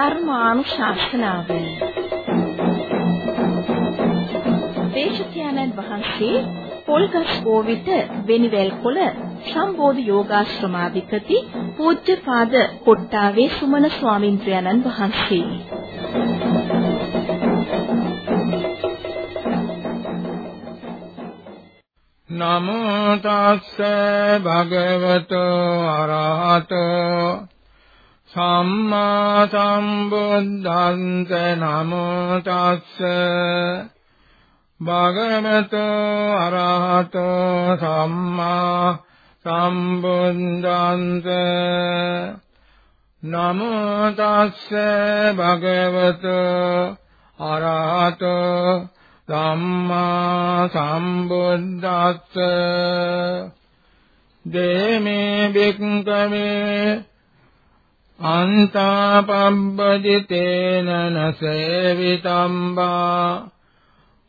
ධර්මානුශාසනාව. දේශකයන්න් වහන්සේ පොල්ගස් කෝවිත වෙනිවැල් කොළ සම්බෝධි යෝගාශ්‍රමාධිපති පූජ්‍යපාද කොට්ටාවේ සුමන ස්වාමින්ද්‍රයන්න් වහන්සේ. නමෝ තස්ස භගවතෝ අරහතෝ සම්මා සම්බුද්දන්ත නමෝ තස්ස භගවතෝ අරහතෝ සම්මා සම්බුද්දන්ත නමෝ තස්ස භගවතෝ අරහතෝ සම්මා සම්බුද්දස්ස දේමේ බික්කමේ අන්තාපබ්බජිතේන නසේවිතම්බා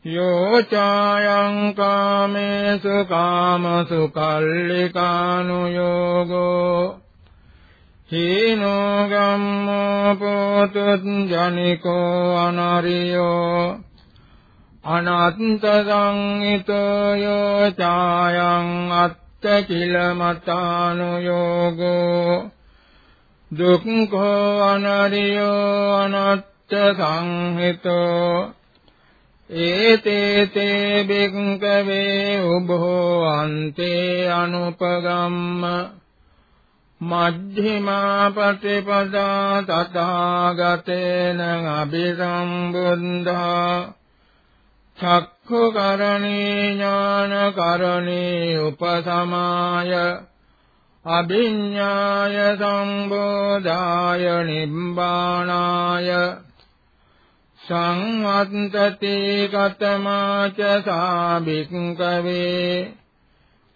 යෝචායං කාමේසු කාමසු කල්ලිකානුയോഗෝ හීනෝ ගම්මෝ පොතුත්ජනිකෝ අනරියෝ අනත්ත සංහිතෝ යෝචායං අත්ත කිල මතානුയോഗෝ දුක්ඛෝ අනරියෝ අනත්ත සංහිතෝ ඒතේතේ බික්කවේ උභෝ අන්තේ අනුපගම්ම මජ්ක්‍ධිමා පටිපදා තථාගතේන අභිසම්බුද්ධා චක්ඛුකරණේ ඥානකරණේ උපසමාය අභිඤ්ඤාය සම්බෝධාය නිබ්බානාය සංවත්තති කතමාච සාභික්කවේ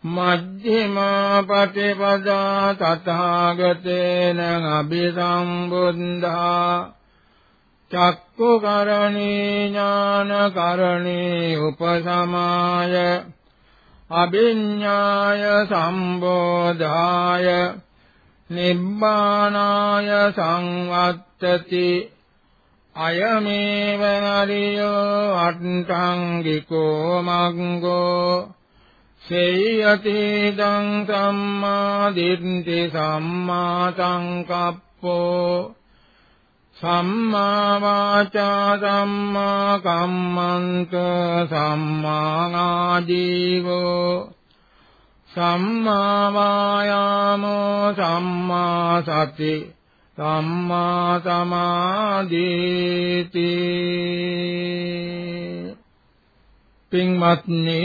මජ්ක්‍ධිමා පටිපදා තථාගතේන අභිසම්බුද්ධා චක්කුකරණේ ඥානකරණේ උපසමාය අභිඤ්ඤාය සම්බෝධාය නිබ්බානාය සංවත්තති අයමේව හරියෝ අට්ඨංගිකෝ මග්ගෝ සේයති දං සම්මා දිට්ඨි සම්මා සංකප්පෝ සම්මා වාචා සම්මා කම්මන්ත සම්මා ආජීවෝ සම්මා වායාමෝ සම්මා සති සම්මා සමාධිති පින්වත්නි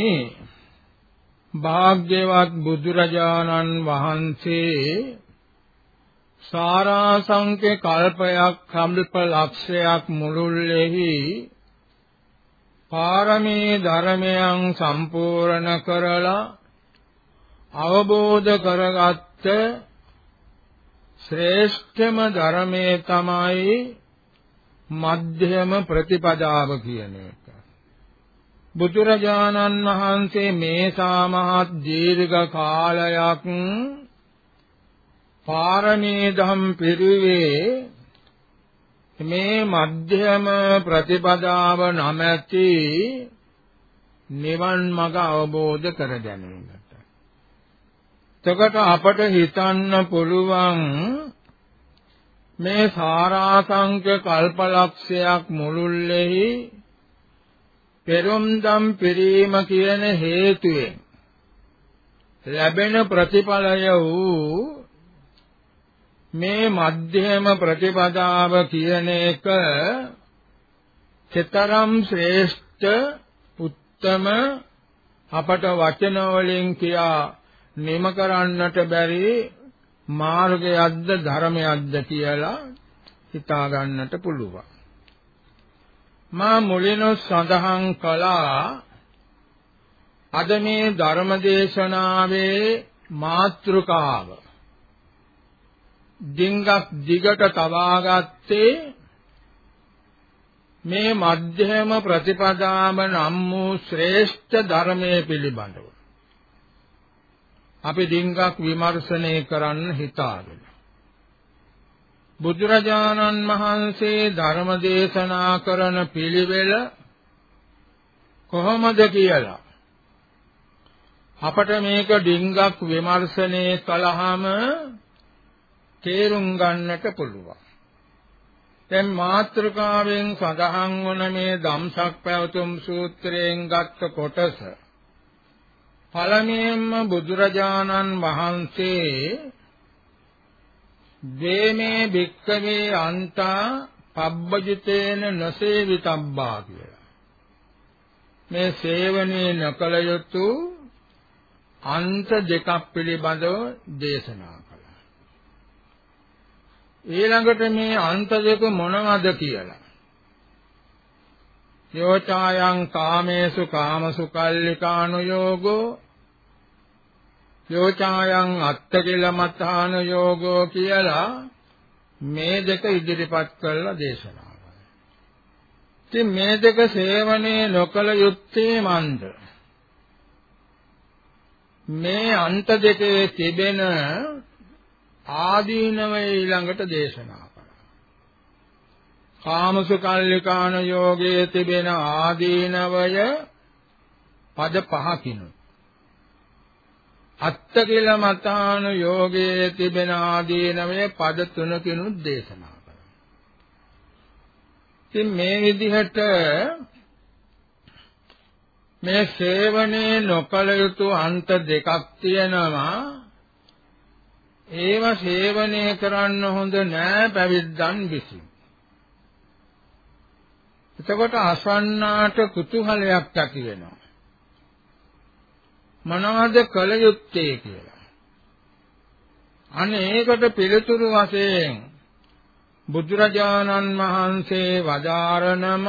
භාග්‍යවත් බුදුරජාණන් වහන්සේ සාරාංශක කල්පයක් කම්ප ලක්ෂයක් මුළුල්ලේහි පාරමී ධර්මයන් සම්පූර්ණ කරලා අවබෝධ කරගත්ත ශ්‍රේෂ්ඨම ධර්මයේ තමයි මධ්‍යම ප්‍රතිපදාව කියන එක. බුදුරජාණන් වහන්සේ මේ සාමහත් දීර්ඝ කාලයක් පාරමී ධම් පිරුවේ මේ මධ්‍යම ප්‍රතිපදාව නැමැති නිවන් මඟ අවබෝධ කර ගැනීමට. එතකොට අපට හිතන්න පුළුවන් මේ සාරාංශක කල්පලක්ෂයක් මුළුල්ලේහි පෙරම්දම් පිරීම කියන හේතුවෙන් ලැබෙන ප්‍රතිඵලය වූ මේ මධ්‍යම ප්‍රතිපදාව කියන එක චතරම් ශ්‍රේෂ්ඨ උත්තම අපට වචන වලින් කියා නිම කරන්නට බැරි මාර්ගයක්ද ධර්මයක්ද කියලා හිතා ගන්නට පුළුවන්. මා මුලින් සඳහන් කළා අද මේ ධර්මදේශනාවේ මාතෘකාව ඩිංගක් දිගට තබාගත්තේ මේ මධ්‍යම ප්‍රතිපදාම නම් වූ ශ්‍රේෂ්ඨ ධර්මයේ පිළිබඳව. අපි ඩිංගක් විමර්ශනය කරන්න හිතාගෙන. බුදුරජාණන් වහන්සේ ධර්ම දේශනා කරන පිළිවෙල කොහොමද කියලා? අපට මේක ඩිංගක් විමර්ශනය කළාම තේරුම් ගන්නට පුළුවන්. දැන් මාත්‍රකාවෙන් සඳහන් වන මේ ධම්සක් පැවතුම් සූත්‍රයෙන් ගත්ත කොටස පළමුවෙන්ම බුදුරජාණන් වහන්සේ දේමේ භික්කවේ අන්තා පබ්බජිතේන නසේවිතබ්බා කියලා. මේ සේවනයේ නකල යුතු අන්ත දෙකක් පිළිබඳව දේශනා කළා. ඊළඟට මේ අන්ත දෙක මොනවද කියලා. යෝචායන් කාමේසු කාමසු කල්ලිකානුയോഗෝ යෝචායන් අත්තකිලමතාන යෝගෝ කියලා මේ දෙක ඉදිරිපත් කරලා දේශනා කරනවා. ඉතින් මේ දෙක සේවනයේ නොකල යුත්තේ මන්ද? මේ අන්ත දෙකේ තිබෙන ආදීනවය ඊළඟට දේශනා කරනවා. කාමසුකල්ලිකාන යෝගයේ තිබෙන ආදීනවය පද පහකිනුයි. අත්ත කියලා මතාන යෝගයේ තිබෙන ආදීනමය පද තුනකිනුත් දේශනා කරනවා. ඉතින් මේ විදිහට මේ සේවනයේ නොකල යුතු අන්ත දෙකක් තියෙනවා. ඒව සේවනය කරන්න හොඳ නෑ පැවිද්දන් විසින්. එතකොට අසන්නාට කුතුහලයක් ඇති වෙනවා. මොනවද කළ යුත්තේ කියලා. අනේකට පිළිතුරු වශයෙන් බුදුරජාණන් වහන්සේ වදාරනම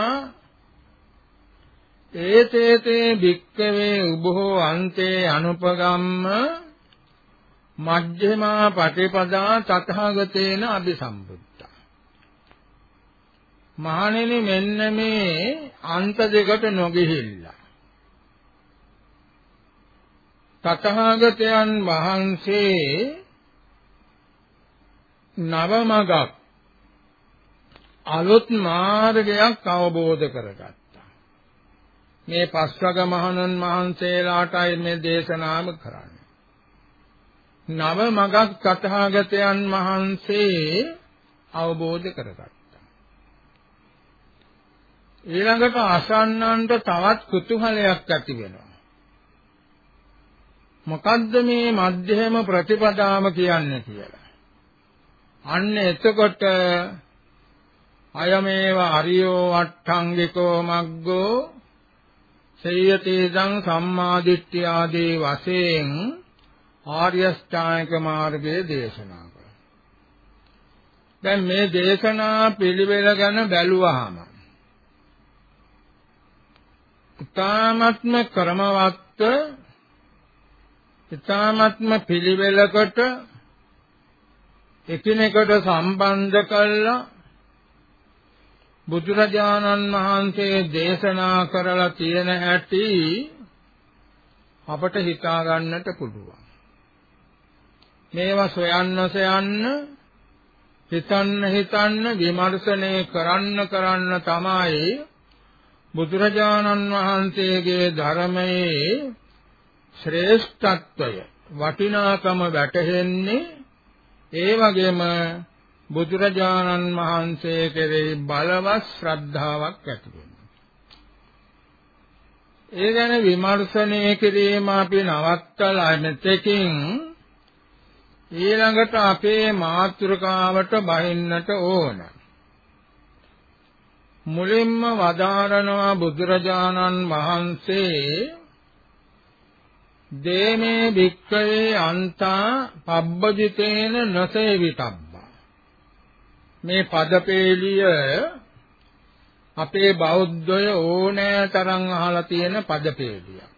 ඒතේතේ භික්කවේ උභෝ අන්තේ අනුපගම්ම මජ්ක්‍ධිමා පටිපදා තථාගතේන අபிසම්බුද්ධා මහණෙනි මෙන්න මේ අන්ත දෙකට නොගිහිල්ලා තථාගතයන් වහන්සේ නවමගක් අලුත් මාර්ගයක් අවබෝධ කරගත්තා. මේ පස්වග මහණන් වහන්සේලාටයි මේ දේශනාව කරන්නේ. නවමගක් තථාගතයන් වහන්සේ අවබෝධ කරගත්තා. ඊළඟට අසන්නන්ට තවත් කුතුහලයක් ඇති වෙනවා. මොකද්ද මේ මධ්‍යම ප්‍රතිපදාම කියන්නේ කියලා. අන්න එතකොට අයමේව අරියෝ අට්ඨංගිකෝ මග්ගෝ සේයතේදං සම්මාදිට්ඨිය ආදී වශයෙන් ආර්ය ශ්‍රායක මාර්ගයේ දේශනා කරා. දැන් මේ දේශනා පිළිවෙල ගැන බැලුවාම ඊ타ත්ම ක්‍රමවත් ඊ타ත්ම පිළිවෙලකට එකිනෙකට සම්බන්ධ කළා බුදුරජාණන් වහන්සේ දේශනා කරලා තියෙන හැටි අපට හිතා ගන්නට පුළුවන්. මේවා සොයන්න සොයන්න හිතන්න හිතන්න විමර්ශනය කරන්න කරන්න තමයි බුදුරජාණන් වහන්සේගේ ධර්මයේ ශ්‍රේෂ්ඨත්වය වටිනාකම වැටහෙන්නේ ඒ වගේම බුදුරජාණන් වහන්සේ කෙරෙහි බලවත් ශ්‍රද්ධාවක් ඇති වෙනවා. ඒ ගැන විමර්ශනය කිරීම අපි නවත්තලා මෙතෙකින් ඊළඟට අපේ මාතෘකාවට බහින්නට ඕන. මුලින්ම වදාරනවා බුදුරජාණන් වහන්සේ දේමේ භික්කවේ අන්තා පබ්බජිතේන නසේවිතබ්බා මේ පදපේලිය අපේ බෞද්ධය ඕනෑ තරම් අහලා තියෙන පදපේලිය.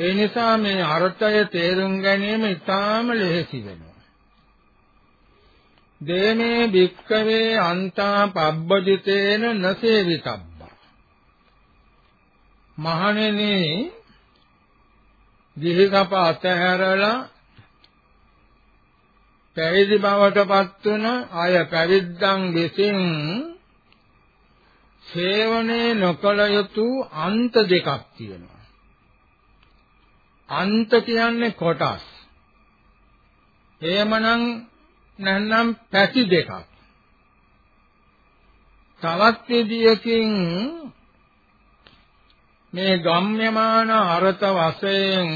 ඒ නිසා මේ අර්ථය තේරුම් ගැනීම ඉතාම ලෙහෙසි වෙනවා. දේමේ භික්කවේ අන්තා පබ්බජිතේන නසේවිතබ්බා මහණෙනි ගිහි කප අතහැරලා පැවිදි බවටපත් වුණ අය පැවිද්දන් විසින් සේවනයේ නොකළ යුතු අන්ත දෙකක් තියෙනවා. අන්ත කියන්නේ කොටස්. එහෙමනම් නැත්නම් පැති දෙකක්. තවත් විදියකින් මේ ගම්‍යමාන අරත වශයෙන්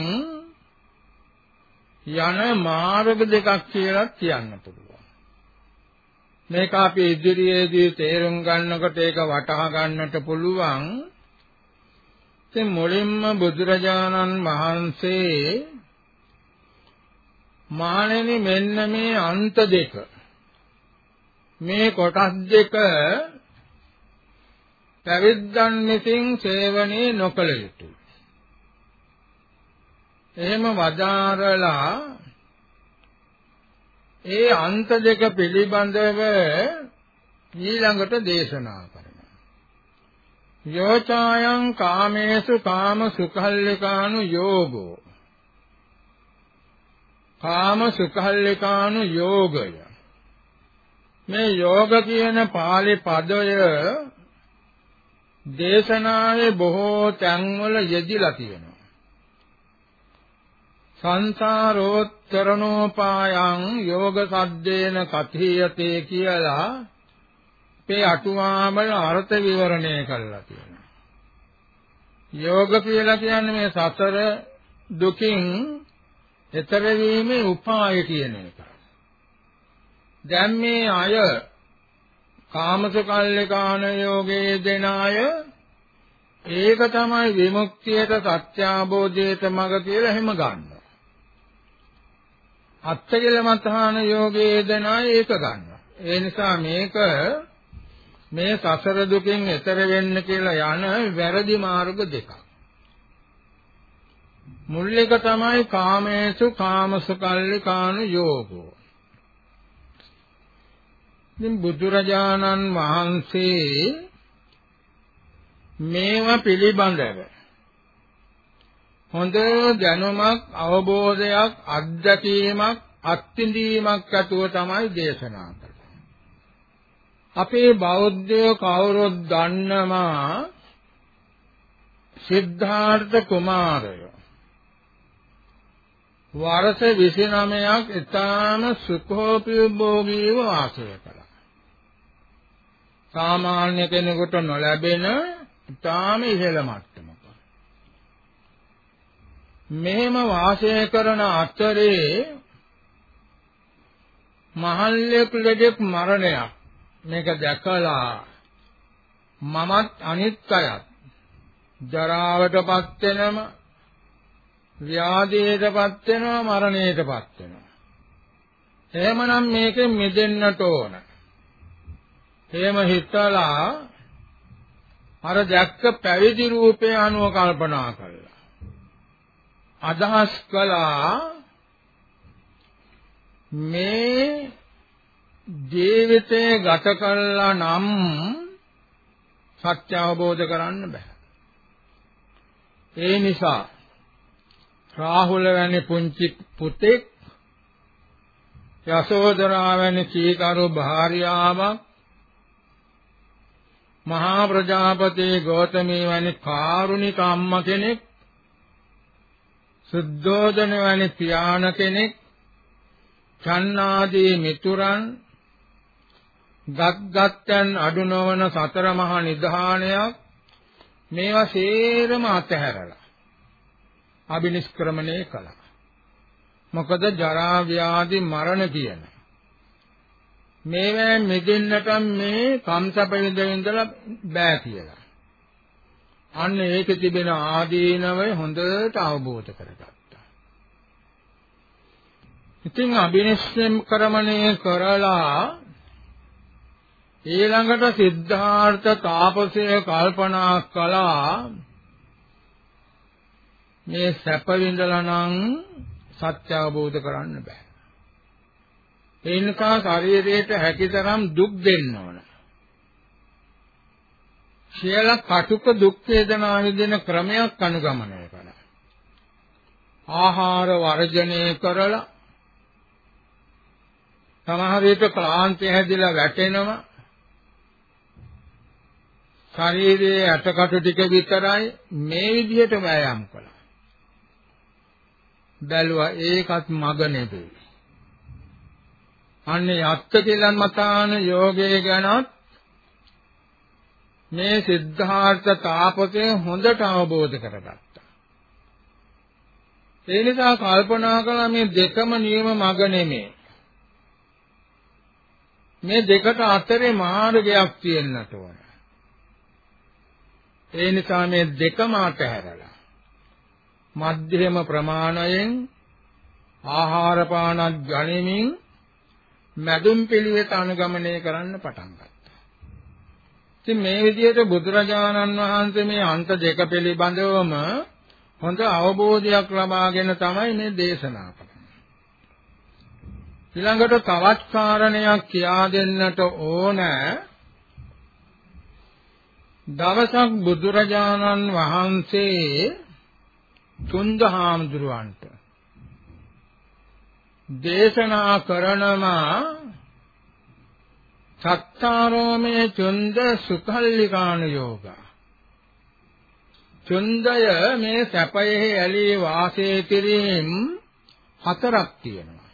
යන මාර්ග දෙකක් කියලා කියන්න පුළුවන්. මේක අපි ඉදිරියේදී තේරුම් ගන්නකොට ඒක වටහා ගන්නට පුළුවන්. ඉතින් මුලින්ම බුදුරජාණන් වහන්සේ මානෙනි මෙන්න මේ අන්ත දෙක මේ කොටස් දෙක පැවිද්දන් විසින් සේවනයේ නොකළ යුතුය. එහෙම වදාරලා ඒ අන්ත දෙක පිළිබඳව ඊළඟට දේශනා කරනවා. යෝචායන් කාමේසු කාම සුඛල්ලිකානු යෝගෝ කාම සුඛල්ලිකානු යෝගය මේ යෝග කියන පාලි පදය දේශනාවේ බොහෝ තැන්වල යෙදිලා තියෙනවා. සංසාරෝත්තරණෝපායං යෝග සද්දේන කථීයතේ කියලා මේ අටුවාවල අර්ථ විවරණය කරලා තියෙනවා. යෝග කියලා කියන්නේ මේ සතර දුකින් එතර වීමේ උපාය කියන එක. දැන් මේ අය කාමසකල්ලිකාන යෝගයේ දෙන අය ඒක තමයි විමුක්තියට සත්‍යාබෝධයට මඟ කියලා එහෙම ගන්නවා. අත්කල මතහාන යෝගයේ දෙන අය ඒක ගන්නවා. ඒ නිසා මේක මේ සසර දුකින් එතර වෙන්න කියලා යන වැරදි මාර්ග දෙකක්. මුල් එක තමයි කාමේසු කාමසුකල්ලිකානු යෝගෝ. ඉතින් බුදුරජාණන් වහන්සේ මේවා පිළිබඳව හොඳ දැනුමක් අවබෝධයක් අත්දැකීමක් අත්විඳීමක් ඇතුව තමයි දේශනා කරන්නේ. අපේ බෞද්ධයෝ කවුරුත් දන්නවා සිද්ධාර්ථ කුමාරය වර්ෂ 29ක් ඊටාම සුඛෝපභෝගීව වාසය කළා. සාමාන්‍ය කෙනෙකුට නොලැබෙන ඊටාම ඉහළ මට්ටමක. මෙහෙම වාසය කරන අතරේ මහල්ලෙක් ලෙඩෙක් මරණයක් මේක දැකලා මමත් අනිත් අයත් ජරාවටපත් වෙනම ව්‍යාධියටපත් වෙනවා මරණයටපත් වෙනවා එහෙමනම් මේකෙන් මිදෙන්නට ඕන එහෙම හිතලා අර දැක්ක පැවිදි රූපය අනුව කල්පනා කළා. අදහස් කළා මේ ජීවිතේ ගත කළා නම් සත්‍ය අවබෝධ කරන්න බෑ. ඒ නිසා රාහුල වැනි පුංචි පුතෙක් යසෝදරා වැනි කීකරු භාර්යාවක් මහා ප්‍රජාපති ගෞතමී වැනි කාරුණික අම්මා කෙනෙක් සුද්ධෝදන වැනි පියාණ කෙනෙක් චන්නාදී මිතුරන් ගත්ගත්යන් අඩු නොවන සතර මහා නිධානයක් මේවා සේරම අතහැරලා අබිනිෂ්ක්‍රමණය කළා මොකද ජරා ව්‍යාධි මරණ කියන මේවෙන් මිදෙන්නට මේ කම්සප විඳින්දලා බෑ කියලා. අන්න ඒකේ තිබෙන ආදීනවය හොඳට අවබෝධ කරගත්තා. ඉතින් අභිනිශ්චය කරමණය කරලා ඊළඟට සිද්ධාර්ථ තාපසය කල්පනා කළා මේ සැප විඳලා නම් සත්‍ය අවබෝධ කරන්න බෑ. ඒ නිසා ශරීරයට හැකිතරම් දුක් දෙන්න ඕන. කියලා කටුක දුක් වේදනා විඳින ක්‍රමයක් අනුගමනය කළා. ආහාර වර්ජනය කරලා සමහර විට ක්ලාන්තය හැදිලා වැටෙනවා. ශරීරයේ ඇටකටු ටික විතරයි මේ විදිහට වෑයම් කළා. බැලුවා ඒකත් මග නෙවෙයි. අන්නේ යත්ත කියලා මතාන යෝගයේ ගැනත් මේ සිද්ධාර්ථ තාපසය හොඳට අවබෝධ කරගත්තා. ඒ නිසා කල්පනා කළා මේ දෙකම නියම මග නෙමෙයි. මේ දෙකට අතරේ මාර්ගයක් තියෙන්නට ඕන. ඒ නිසා මේ දෙකම අතහැරලා මධ්‍යම ප්‍රමාණයෙන් ආහාර පාන ගනිමින් මැදුම් පිළිවෙත අනුගමනය කරන්න පටන් ගත්තා. ඉතින් මේ විදිහට බුදුරජාණන් වහන්සේ මේ අන්ත දෙක පිළිබඳවම හොඳ අවබෝධයක් ලබාගෙන තමයි මේ දේශනා කරන්නේ. ඊළඟට තවත් කාරණයක් කියා දෙන්නට ඕන දවසක් බුදුරජාණන් වහන්සේ තුන්දහාමුදුරුවන්ට දේශනා කරනවා සත්තාරෝමේ චුන්ද සුකල්ලිකාන යෝග. චුන්දය මේ සැපයේ ඇලී වාසය කිරීම හතරක් තියෙනවා.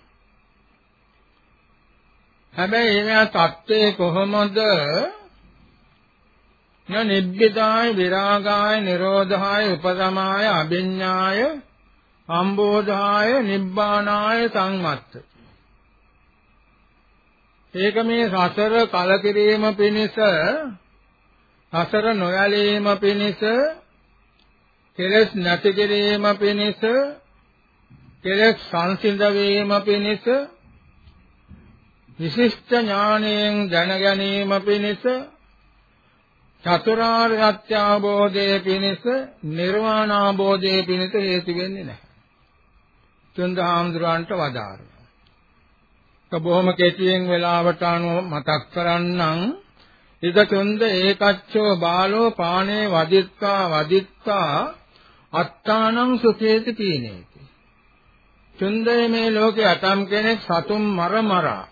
හැබැයි ඒවා தත්ත්වය කොහොමද න නිබ්බිදාය විරාගාය නිරෝධාය උපසමාය අභිඤ්ඤාය සම්බෝධාය නිබ්බානාය සංවත්ත. ඒක මේ සසර කලකිරීම පිණිස සසර නොයලීම පිණිස කෙලස් නැති කිරීම පිණිස කෙලස් සංසිඳ වීම පිණිස විශිෂ්ට ඥාණයෙන් දැන ගැනීම පිණිස චතුරාර්ය සත්‍ය අවබෝධයේ පිණිස නිර්වාණ අවබෝධයේ පිණිස හේතු වෙන්නේ නැහැ. තුන්දහාමුදුරන්ට වදාරනවා. ඒක බොහොම කෙටියෙන් වෙලාවට අනුව මතක් කරන්නම්. ඉද තුන්ද ඒකච්චෝ බාලෝ පානේ වදිත්තා වදිත්තා අත්තානං සුඛේති පීනේති. තුන්දේ මේ ලෝකේ අතම් කෙනෙක් සතුම් මර මරා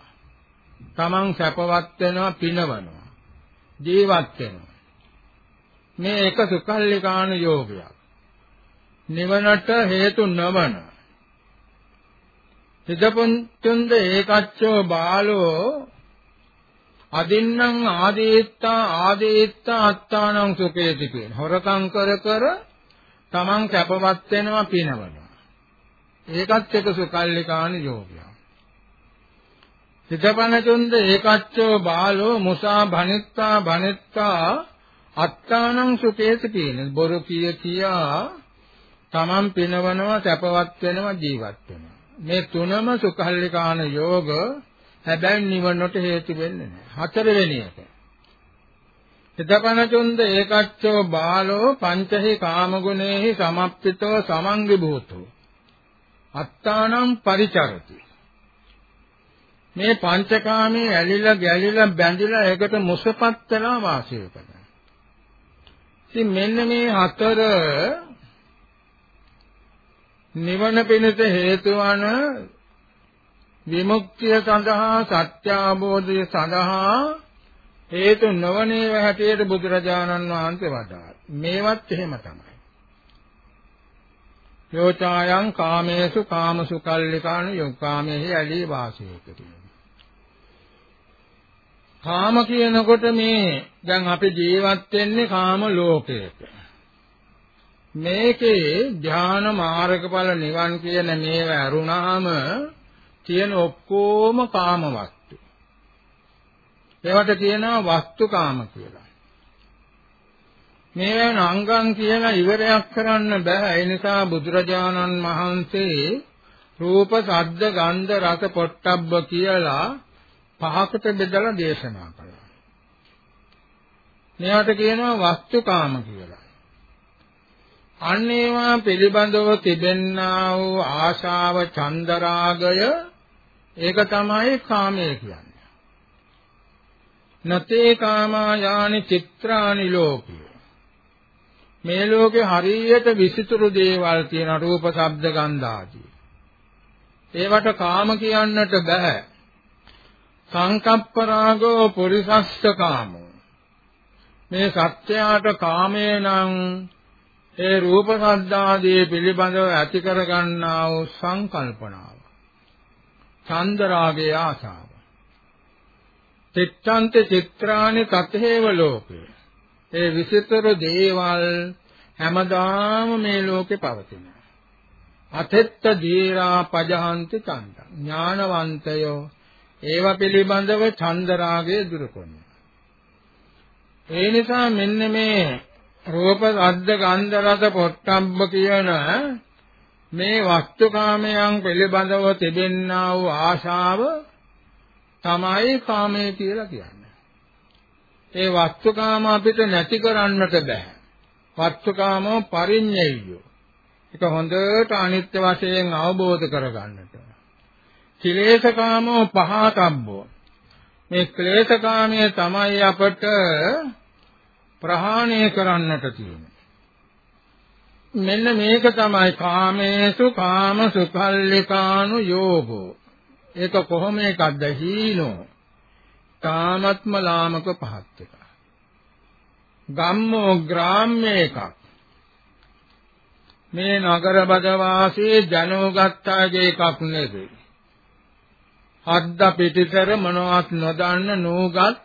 තමන් සැපවත් වෙනවා පිනවනවා ජීවත් වෙනවා මේ එක සුකල්ලිකාන යෝගයක්. නිවනට හේතු නොවන. හිතපොන්තුන්ද ඒකච්චෝ බාලෝ අදින්නම් ආදීත්තා ආදීත්තා අත්තානං සුකේති කියන හොරකම් කර කර තමන් කැපවත් වෙනවා පිනවනවා. ඒකත් එක සුකල්ලිකාන යෝගයක්. හිතපනතුන්ද ඒකච්චෝ බාලෝ මුසා භනිත්තා භනිත්තා අත්තානං සුකේත කියන බොරු කිය කියා තමන් පිනවනවා සැපවත් වෙනවා ජීවත් වෙනවා. මේ තුනම සුඛල්ලිකාන යෝග හැබැයි නිවනට හේතු වෙන්නේ නැහැ. හතරවෙනි එක. එතපනචුන්ද ඒකච්චෝ බාලෝ පංචහි කාමගුණේහි සමප්පිතව සමංගි භූතෝ අත්තානම් පරිචරති. මේ පංචකාමයේ ඇලිලා ගැලිලා බැඳිලා ඒකට මුසපත් වෙලා වාසය කරනවා. ඉතින් මෙන්න මේ හතර නිවන පිණිස හේතු වන විමුක්තිය සඳහා සත්‍ය අවබෝධය සඳහා හේතු නොවනේව හැටියට බුදුරජාණන් වහන්සේ වදාළා. මේවත් එහෙම තමයි. යෝචායන් කාමේසු කාමසු කල්ලිකාන යොක්කාමෙහි ඇලී වාසය කිරීම. කාම කියනකොට මේ දැන් අපි ජීවත් වෙන්නේ කාම ලෝකයක. මේකේ ධාන මාර්ගඵල නිවන් කියන මේව අරුණාම තියෙන ඔක්කොම කාම වස්තු. ඒවට කියනවා වස්තු කාම කියලා. මේවා නංගන් කියලා ඉවරයක් කරන්න බෑ. ඒ නිසා බුදුරජාණන් වහන්සේ රූප, ශබ්ද, ගන්ධ, රස, පොට්ටබ්බ කියලා පහකට බෙදලා දේශනා කළා. මේවට කියනවා වස්තුකාම කියලා. අන්න ඒවා පිළිබඳව තිබෙන්නා වූ ආශාව චන්දරාගය ඒක තමයි කාමය කියන්නේ. නතේ කාමා යානි චිත්‍රානි ලෝකේ. මේ ලෝකේ හරියට විසිතුරු දේවල් තියෙන රූප, ශබ්ද, ගන්ධ ආදී. ඒවට කාම කියන්නට බෑ. සංකප්ප රාගෝ පුරිසස්ස කාමෝ. මේ සත්‍යයට කාමේ නම් ඒ රූප සද්දාදී පිළිබඳව ඇති කර ගන්නා වූ සංකල්පනාව. චන්ද රාගයේ ආසාව. චිත්තන්ත චිත්‍රානි තතේව ලෝකේ. ඒ විසිතර දේවල් හැමදාම මේ ලෝකේ පවතිනවා. අතෙත්ත දීරා පජහන්ති චන්ද. ඥානවන්තයෝ ඒව පිළිබඳව චන්ද රාගය දුරු කරනවා ඒ නිසා මෙන්න මේ රූප, ශබ්ද, ගන්ධ, රස, පොට්ටබ්බ කියන මේ වස්තුකාමයන් පිළිබඳව තිබෙන්නා වූ ආශාව තමයි කාමය කියලා කියන්නේ. ඒ වස්තුකාම අපිට නැති කරන්නට බෑ. වස්තුකාමෝ පරිඤ්ඤයෝ. ඒක හොඳට අනිත්‍ය වශයෙන් අවබෝධ කරගන්නට. කිලේශකාමෝ පහතබ්බෝ. මේ ක්ලේශකාමයේ තමයි අපට ප්‍රහාණය කරන්නට තියෙන්නේ. මෙන්න මේක තමයි කාමේසු කාම සුඛල්ලිකානු යෝගෝ. ඒක කොහොම එකක්ද හීනෝ. කාමත්ම ලාමක පහත් එක. ගම්මෝ ග්‍රාම්‍ය එකක්. මේ නගර බද වාසී ජනෝගත්තාගේ එකක් නෙවෙයි. හද්ද පිටිතර මොනවත් නොදන්න නූගත්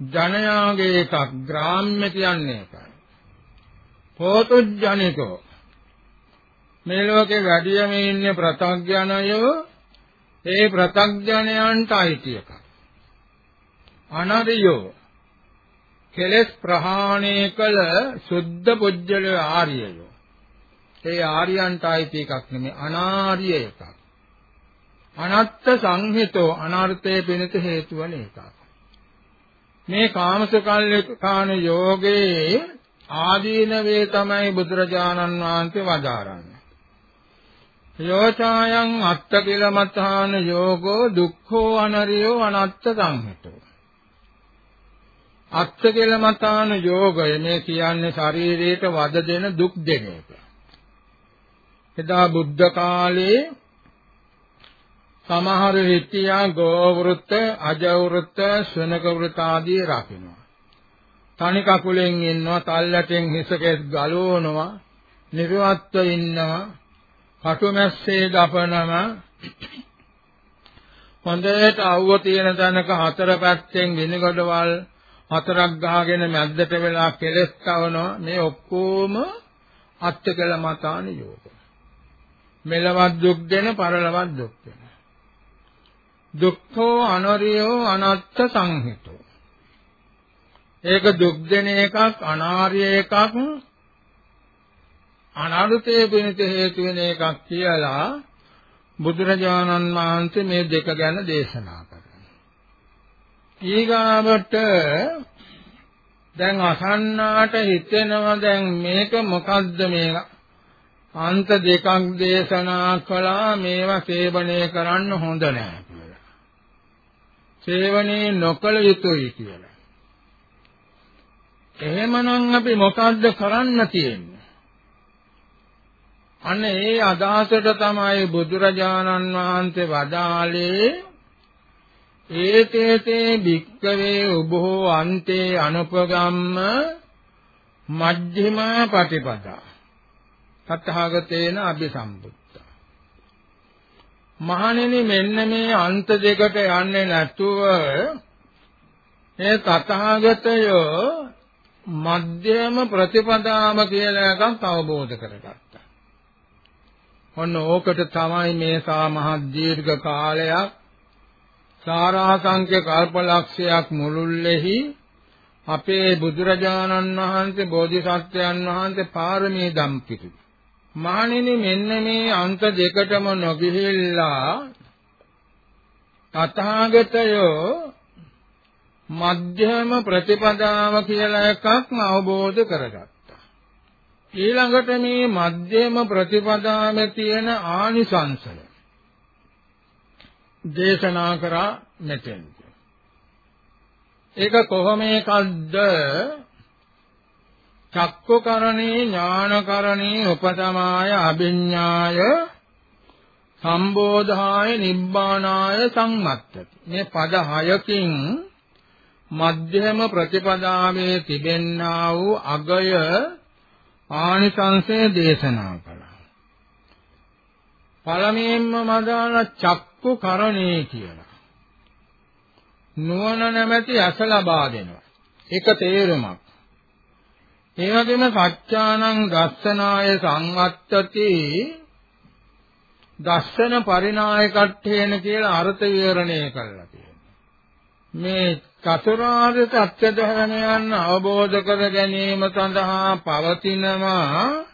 ජනයාගේ එකක් ග්‍රාම්‍ය කියන්නේ එකයි. පෝතුජ්ජනිකෝ මේ ලෝකේ වැඩියම ඉන්නේ ප්‍රත්‍යඥයෝ ඒ ප්‍රත්‍යඥයන්ට අයිති එකක්. අනරියෝ කෙලස් ප්‍රහාණය කළ සුද්ධ පුජ්‍යල ආර්යයෝ. ඒ ආර්යයන්ට අයිති එකක් නෙමෙයි අනාර්ය එකක්. අනත්ත් සංහිතෝ අනර්ථයේ පිණිස හේතු වන එකක්. මේ කාමසකල්ලිකාන යෝගේ ආදීනවේ තමයි බුදුරජාණන් වහන්සේ වදාරන්නේ. යෝචායන් අත්ත කිලමතාන යෝගෝ දුක්ඛෝ අනරියෝ අනත්ත සංහිතෝ. අත්ත කිලමතාන යෝගය මේ කියන්නේ ශරීරයට වද දෙන දුක් දෙන එක. එදා බුද්ධ කාලේ සමහර හිටියා ගෝවෘත, අජවෘත, ශ්වනක වෘත ආදී රකින්නවා. තනි කකුලෙන් ඉන්නවා, තල්ලටෙන් හිසකෙස් ගලවනවා, නිර්වත්ව ඉන්නවා, කටුමැස්සේ දපනවා. හොඳට අවුව තියෙන තැනක හතර පැත්තෙන් විනිගඩවල් හතරක් ගහගෙන මැද්දට වෙලා කෙලස් තවනවා මේ ඔක්කොම අත්කල මතාන යෝග. මෙලවත් දුක් දෙන පරලවත් දුක් දෙන. දුක්ඛෝ අනරියෝ අනත්ත සංහිතෝ ඒක දුක් දෙන එකක් අනාර්ය එකක් අනාරුතේ පිණිස හේතු වෙන එකක් කියලා බුදුරජාණන් වහන්සේ මේ දෙක ගැන දේශනා කරනවා. ඊගාවට දැන් අසන්නාට හිතෙනවා දැන් මේක මොකද්ද මේ අන්ත දෙකක් දේශනා කළා මේවා සේවනය කරන්න හොඳ නැහැ. සේවනයේ නොකළ යුතුයි කියලා. එහෙමනම් අපි මොකද්ද කරන්න තියෙන්නේ? අන්න ඒ අදහසට තමයි බුදුරජාණන් වහන්සේ වදාළේ ඒතේතේ භික්කවේ උභෝ අන්තේ අනුපගම්ම මජ්ක්‍ධිමා පටිපදා තථාගතේන අபிසම්බුත් මහණෙනි මෙන්න මේ අන්ත දෙකට යන්නේ නැතුව මේ තථාගතය මධ්‍යම ප්‍රතිපදාම කියලා එකක් අවබෝධ කරගත්තා. ඔන්න ඕකට තමයි මේ සා මහ දීර්ඝ කාලයක් සාරාංශක කල්පලක්ෂයක් මුළුල්ලේහි අපේ බුදුරජාණන් වහන්සේ බෝධිසත්වයන් වහන්සේ පාරමී දම්පිතු මහණෙනි මෙන්න මේ අංක දෙකටම නොගිහිල්ලා තථාගතයෝ මධ්‍යම ප්‍රතිපදාව කියලා එකක් අවබෝධ කරගත්තා. ඊළඟට මේ මධ්‍යම ප්‍රතිපදාවේ තියෙන ආනිසංසය දේශනා කරා මෙතෙන්. ඒක කොහොම එකක්ද චක්කුකරණේ ඥානකරණේ උපසමාය අභිඥාය සම්බෝධාය නිබ්බානාය සම්මත්තති. මේ පද හයකින් මධ්‍යම ප්‍රතිපදාවේ තිබෙන්නා වූ අගය ආනිසංසය දේශනා කළා. පළමුවෙන්ම මදාන චක්කු කරණේ කියලා. නුවණ නැමැති අස ලබා දෙනවා. ඒක තේරුමක්. ඒ වගේම සත්‍යානං දස්සනාය සංවත්තති දස්සන පරිනායකට්ඨේන කියලා අර්ථ විවරණය කළා තියෙනවා. මේ චතුරාර්ය සත්‍ය ධර්මයන් අවබෝධ කර ගැනීම සඳහා පවතිනවා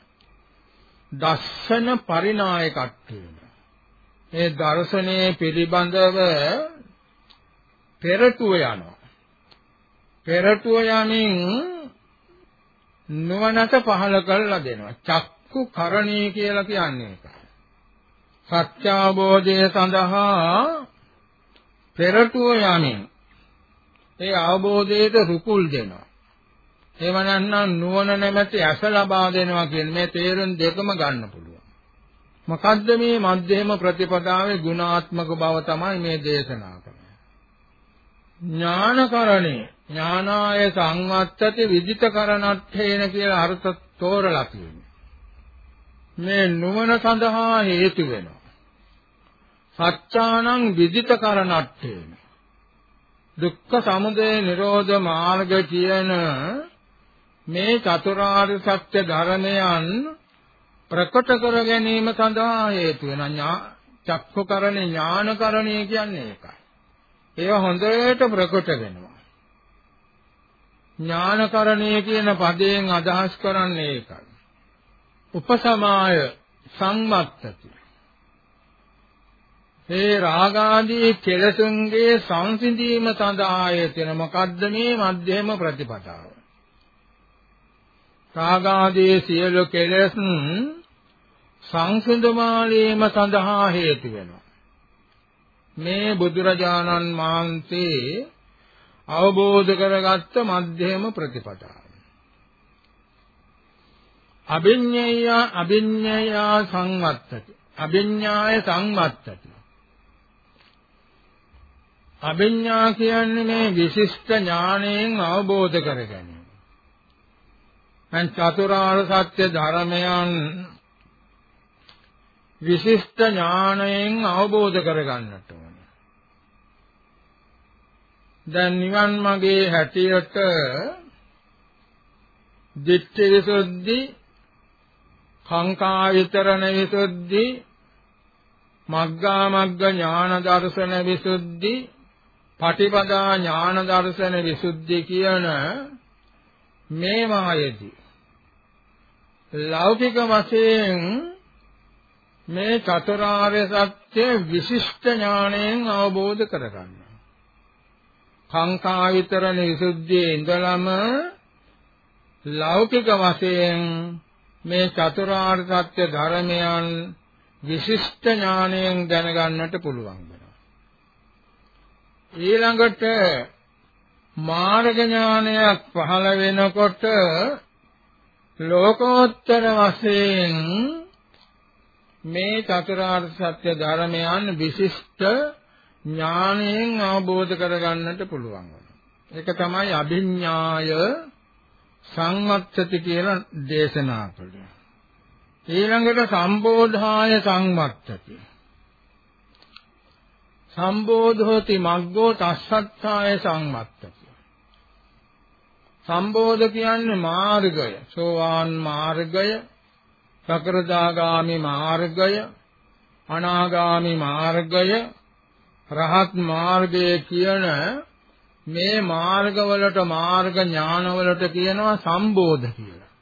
දස්සන පරිනායකත්වය. මේ දර්ශනයේ පිළිබඳව පෙරටුව යනවා. පෙරටුව යමින් නුවණට පහල කරලා දෙනවා. චක්කු කරණී කියලා කියන්නේ ඒකයි. සත්‍යාවබෝධය සඳහා පෙරටුව යමින් ඒ අවබෝධයට රුකුල් දෙනවා. එහෙම නැත්නම් නුවණ නැමැති ඇස ලබා දෙනවා කියන මේ තේරුම් දෙකම ගන්න පුළුවන්. මොකද්ද මේ මධ්‍යම ප්‍රතිපදාවේ ගුණාත්මක බව තමයි මේ දේශනා කරන්නේ. ඥානකරණේ ඥානාය සංවත්තති විදිතකරණට්ඨේන කියලා අර්ථ තෝරලා තියෙනවා. මේ නුවණ සඳහා හේතු වෙනවා. සත්‍යානං විදිතකරණට්ඨේන දුක්ඛ සමුදය නිරෝධ මාර්ග කියන මේ චතුරාර්ය සත්‍ය ධර්මයන් ප්‍රකට කර ගැනීම සඳහා හේතු වෙන චක්කකරණේ ඥානකරණේ කියන්නේ ඒකයි. ඒව හොඳට ප්‍රකට වෙනවා. ඥානකරණේ කියන පදයෙන් අදහස් කරන්නේ ඒකයි. උපසමාය සම්මත්තති ඒ රාගාදී කෙලසුන්ගේ සංසිඳීම සඳහා යෙතෙන මොකද්ද මේ මධ්‍යම ප්‍රතිපදාව. රාගාදී සියලු කෙලස් සංසිඳමාලීම සඳහා හේතු වෙනවා. මේ බුදුරජාණන් වහන්සේ අවබෝධ කරගත්ත මධ්‍යම ප්‍රතිපදාව. අභිඤ්ඤය අභිඤ්ඤය සංවත්තති. අභිඤ්ඤාය සංවත්තති. අභිඥා කියන්නේ මේ විශිෂ්ට ඥාණයෙන් අවබෝධ කර ගැනීම. මං චතුරාර්ය සත්‍ය ධර්මයන් විශිෂ්ට ඥාණයෙන් අවබෝධ කර ගන්නට ඕනේ. දැන් නිවන් මාගේ හැටියට දිට්ඨි විසුද්ධි, කාංකා විතරණ විසුද්ධි, මග්ගා මග්ග ඥාන දර්ශන විසුද්ධි පටිපදා ඥාන දර්ශන විසුද්ධි කියන මේ මායදී ලෞකික වශයෙන් මේ චතුරාර්ය සත්‍ය විශිෂ්ට ඥාණයෙන් අවබෝධ කරගන්න. කාංකා විතරණ විසුද්ධියේ ඉඳලම ලෞකික වශයෙන් මේ චතුරාර්ය සත්‍ය ධර්මයන් විශිෂ්ට ඥාණයෙන් දැනගන්නට පුළුවන්. ඊළඟට මාර්ග ඥානයක් පහළ වෙනකොට ලෝකෝත්තර වශයෙන් මේ චතුරාර්ය සත්‍ය ධර්මයන් විශිෂ්ට ඥාණයෙන් අවබෝධ කරගන්නට පුළුවන් ඒක තමයි අභිඥාය සංවත්තති කියලා දේශනා කළේ. ඊළඟට සම්බෝධාය සංවත්තති. සම්බෝධෝති මග්ගෝ තස්සත්තාය සංවත්තති. සම්බෝධ කියන්නේ මාර්ගය, සෝවාන් මාර්ගය, සකරදාගාමි මාර්ගය, අනාගාමි මාර්ගය, රහත් මාර්ගය කියන මේ මාර්ගවලට මාර්ග ඥානවලට කියනවා සම්බෝධ කියලා.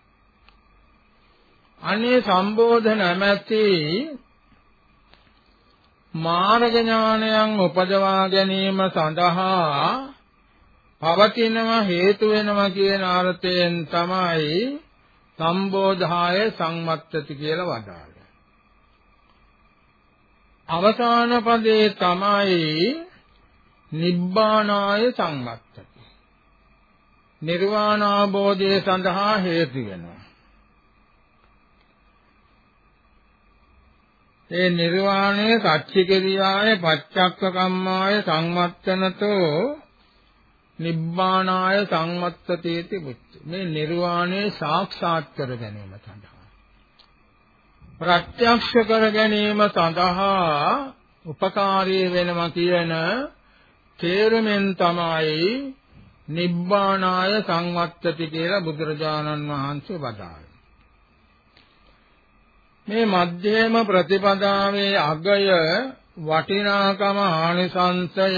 අනේ සම්බෝධ නැමැති මාර්ග ඥානයන් උපදවා ගැනීම සඳහා පවතිනවා හේතු වෙනවා කියන අර්ථයෙන් තමයි සම්බෝධාය සංමත්තති කියලා වදාළේ. අවසාන පදේ තමයි නිබ්බානාය සංමත්තති. නිර්වාණ අවබෝධය සඳහා හේතු වෙනවා. ඒ නිර්වාණය සච්චිකිරියාය පච්චක්ක කම්මාය සංවත්තනතෝ නිබ්බානාය සංවත්තතේති බුද්ධ මේ නිර්වාණය සාක්ෂාත් කර ගැනීම සඳහා ප්‍රත්‍යක්ෂ කර ගැනීම සඳහා උපකාරී වෙනවා කියන තේරුමෙන් තමයි නිබ්බානාය සංවත්තති කියලා බුදුරජාණන් වහන්සේ වදාළේ. මේ මධ්‍යම ප්‍රතිපදාවේ අගය වටිනාකම ආනිසංසය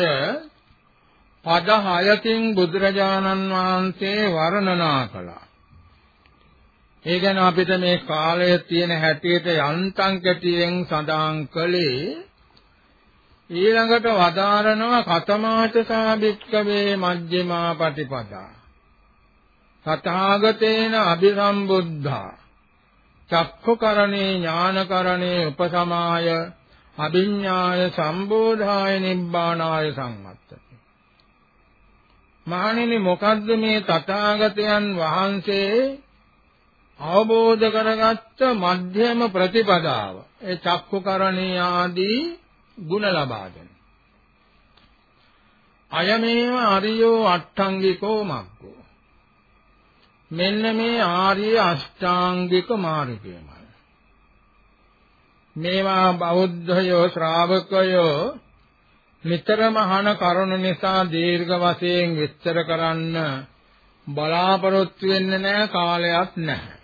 පද හයකින් බුදුරජාණන් වහන්සේ වර්ණනා කළා. ඒ ගැන අපිට මේ කාලයේ තියෙන හැටියට යන්තම් කැටියෙන් සඳහන් කළේ ඊළඟට වදාරනවා කතමාච සාභික්කවේ මජ්ක්‍ධිමා පටිපදා. තථාගතේන අභිසම්බුද්ධා. චක්ඛුකරණේ ඥානකරණේ උපසමාය අභිඤ්ඤාය සම්බෝධාය නිබ්බානාය සංවත්තති. මහණෙනි මොකද්ද මේ තථාගතයන් වහන්සේ අවබෝධ කරගත්ත මධ්‍යම ප්‍රතිපදාව. ඒ චක්කුකරණී ආදී ಗುಣ ලබාගෙන අයමේව අරියෝ අට්ඨංගිකෝ මග්ගෝ. මෙන්න මේ ආර්ය අෂ්ටාංගික මාර්ගයමයි. මේවා බෞද්ධයෝ ශ්‍රාවකයෝ නිතරම අහන කරුණ නිසා දීර්ඝ වශයෙන් විස්තර කරන්න බලාපොරොත්තු වෙන්නේ නැහැ කාලයක් නැහැ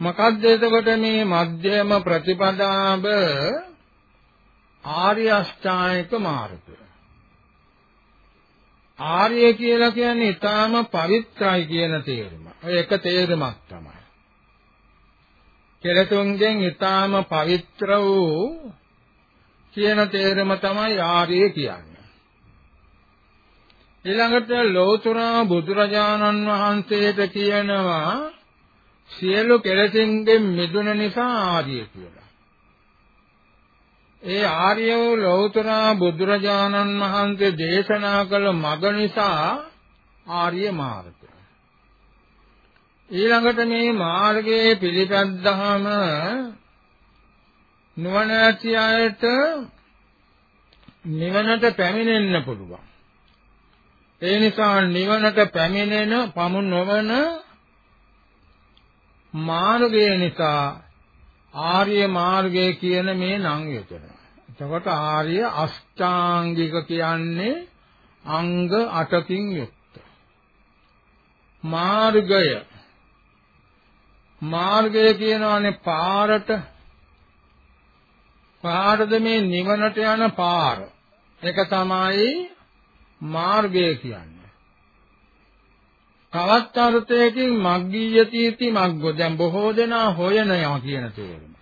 මොකද්ද එතකොට මේ මධ්‍යම ප්‍රතිපදාව ආර්ය අෂ්ටාංගික මාර්ගය. ආර්ය කියලා කියන්නේ ඊටාම පවිත්‍රායි කියන තේරුම. ඔය එක තේරුමක් තමයි. කෙලතුන්ගෙන් ඊටාම පවිත්‍ර වූ කියන තේරුම තමයි ආර්ය කියන්නේ. ඊළඟට ලෝතර බුදුරජාණන් වහන්සේට කියනවා සියලු කෙලෙසින්ගෙන් මිදුන නිසා ආර්ය කියලා. ඒ ආර්ය වූ ලෞතර බුදුරජාණන් වහන්සේ දේශනා කළ මඟ නිසා ආර්ය මාර්ගය. ඊළඟට මේ මාර්ගයේ පිළිපැද්දාම නුවණ ඇති අයට නිවනට පැමිණෙන්න පුළුවන්. ඒ නිසා නිවනට පැමිණෙන පමු නොවන මාර්ගය නිසා ආර්ය මාර්ගය කියන මේ නම් යොදනවා. එතකොට ආර්ය අෂ්ටාංගික කියන්නේ අංග 8කින් යුක්ත. මාර්ගය මාර්ගය කියනවානේ පාරට පාරද මේ නිවනට යන පාර. ඒක තමයි මාර්ගය කියන්නේ. තවත් අර්ථයකින් මග්ගීයතිති මග්ගෝ දැන් බොහෝ දෙනා හොයනවා කියන තේරුම.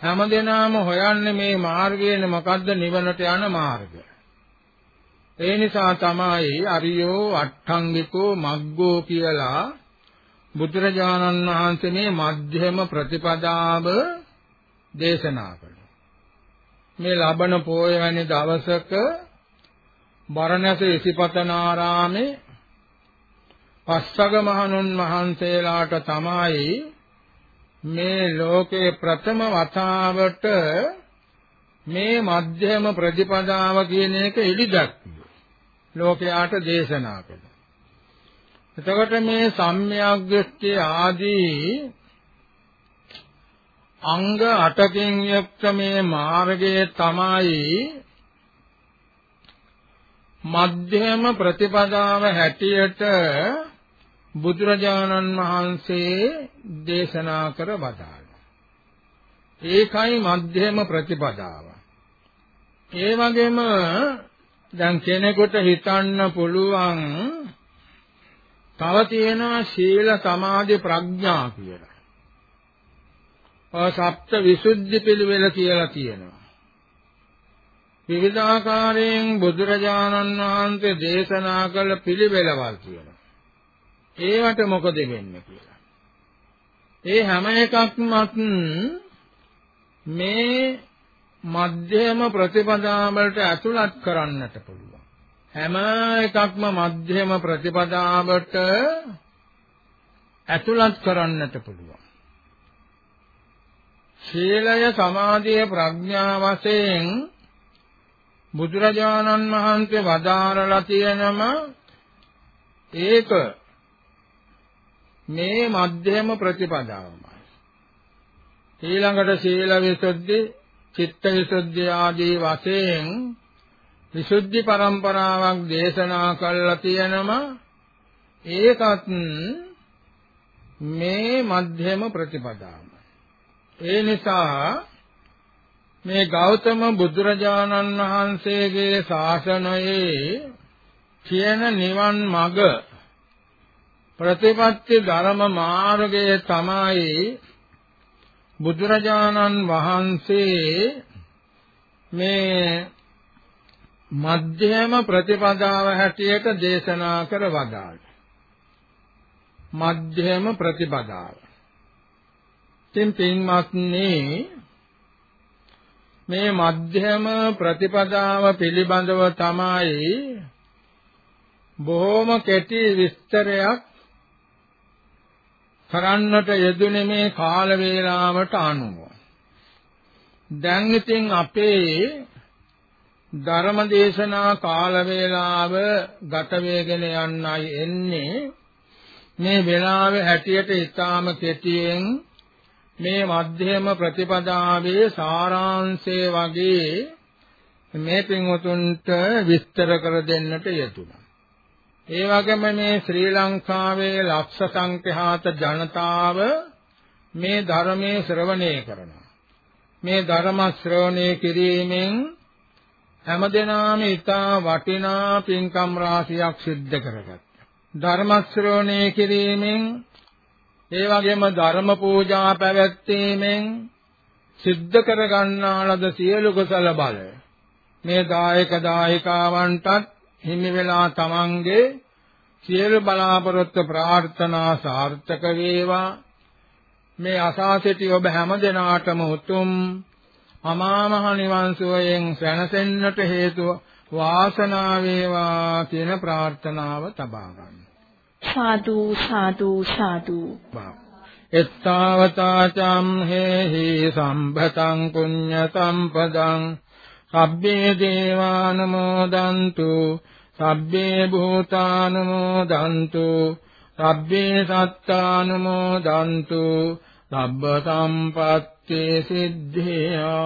හැමදෙනාම හොයන්නේ මේ මාර්ගයනේ මොකද්ද නිවනට යන මාර්ගය. ඒ නිසා තමයි අරියෝ අට්ඨංගිකෝ මග්ගෝ කියලා බුදුරජාණන් වහන්සේ මේ මධ්‍යම ප්‍රතිපදාව දේශනා කළා. මේ ලබන පෝය වැනි දවසක බරණැස ඉසිපතනාරාමේ පස්සග මහණුන් වහන්සේලාට තමයි මේ ලෝකේ ප්‍රථම වතාවට මේ මධ්‍යම ප්‍රතිපදාව කියන එක එළිදක්විය. ලෝකයාට දේශනා කළා. එතකොට මේ සම්‍යක් දෘෂ්ටි ආදී අංග 8කින් යුක්ත මේ මාර්ගයේ තමයි මධ්‍යම ප්‍රතිපදාව හැටියට බුදුරජාණන් වහන්සේ දේශනා කර වදාළා. ඒකයි මධ්‍යම ප්‍රතිපදාව. ඒ වගේම දැන් කෙනෙකුට හිතන්න පුළුවන් තව තියෙනවා සීල සමාධි ප්‍රඥා කියලා. ඔය සප්ත විසුද්ධි පිළිවෙල කියලා තියෙනවා. විවිධාකාරයෙන් බුදුරජාණන් වහන්සේ දේශනා කළ පිළිවෙලවල් තියෙනවා. ඒවට මොකද වෙන්නේ කියලා. ඒ හැම එකක්මත් මේ මධ්‍යම ප්‍රතිපදාවලට ඇතුළත් කරන්නට පුළුවන්. හැම එකක්ම මධ්‍යම ප්‍රතිපදාවට ඇතුළත් කරන්නට පුළුවන්. ශීලය සමාධිය ප්‍රඥා වශයෙන් බුදුරජාණන් වහන්සේ වදාරලා තියෙනම ඒක මේ මධ්‍යම ප්‍රතිපදාවමයි. ඊළඟට සීල විසුද්ධි, චිත්ත විසුද්ධි ආදී වශයෙන් විසුද්ධි પરම්පරාවක් දේශනා කළා තියෙනම ඒකත් මේ මධ්‍යම ප්‍රතිපදාව. ඒ නිසා මේ ගෞතම බුදුරජාණන් වහන්සේගේ ශාසනයේ කියන නිවන් මඟ ප්‍රතිපත්ති ධර්ම මාර්ගය තමයි බුදුරජාණන් වහන්සේ මේ මධ්‍යම ප්‍රතිපදාව හැටියට දේශනා කර වදාළ මධ්‍යම ප්‍රතිපදාව. තින් පින්වත්නි මේ මධ්‍යම ප්‍රතිපදාව පිළිබඳව තමයි බොහොම කෙටි විස්තරයක් කරන්නට යෙදුනේ මේ කාල වේලාවට අනුව. දැන් ඉතින් අපේ ධර්ම දේශනා කාල වේලාව ගත වේගෙන යන්නයි එන්නේ මේ වෙලාවේ හැටියට ඊටාම කෙටියෙන් මේ මධ්‍යම ප්‍රතිපදාවේ සාරාංශය වගේ මේ පින්වතුන්ට විස්තර කර දෙන්නට යෙදුණා. ඒ වගේම මේ ශ්‍රී ලංකාවේ ලක්ෂ සංඛ්‍යාත ජනතාව මේ ධර්මයේ ශ්‍රවණය කරනවා. මේ ධර්ම ශ්‍රවණය කිරීමෙන් හැමදෙනාම ඊටා වටිනා පින්කම් රාශියක් සිද්ධ කරගත්තා. ධර්ම ශ්‍රවණය කිරීමෙන් ඒ වගේම ධර්ම පූජා පැවැත්වීමෙන් සිද්ධ කර ගන්නා ලද සියලු කුසල බල මේ දායක දායකාවන්ටත් හිමි වෙලා තමන්ගේ සියලු බලාපොරොත්තු ප්‍රාර්ථනා සාර්ථක වේවා. මේ අසා සිටි ඔබ හැම දිනාටම උතුම් අමා මහ නිවන් සුවයෙන් සැනසෙන්නට හේතුව වාසනාව වේවා කියන ප්‍රාර්ථනාව තබා ගන්න. සාදු සාදු සාදු. එත්තාවතා චම් හේහි සම්භතං පුඤ්ඤ සම්පදං සබ්බේ දේවානමෝදන්තු සබ්බේ භූතානමෝදන්තු සබ්බේ සත්තානමෝදන්තු සබ්බ සම්පත්ති සිද්ධියා.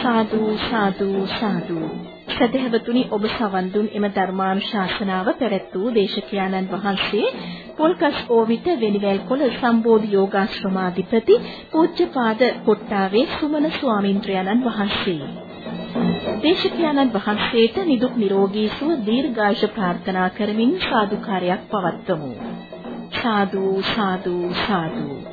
සාදු සාදු සාදු. සදහවතුනි ඔබ සවන් දුන් එම ධර්මානුශාසනාව පැවැත් වූ දේශකයාණන් වහන්සේ පොල්කස් ඕවිත වෙනිවැල්කොළ සම්බෝධි යෝගාශ්‍රමාධිපති පූජ්‍යපාද කොට්ටාවේ සුමන ස්වාමින්ද්‍රයන්න් වහන්සේ. දේශකයාණන් වහන්සේට නිදුක් නිරෝගී සුව දීර්ඝායුෂ ප්‍රාර්ථනා කරමින් සාදුකාරයක් පවත්වමු. සාදු සාදු සාදු.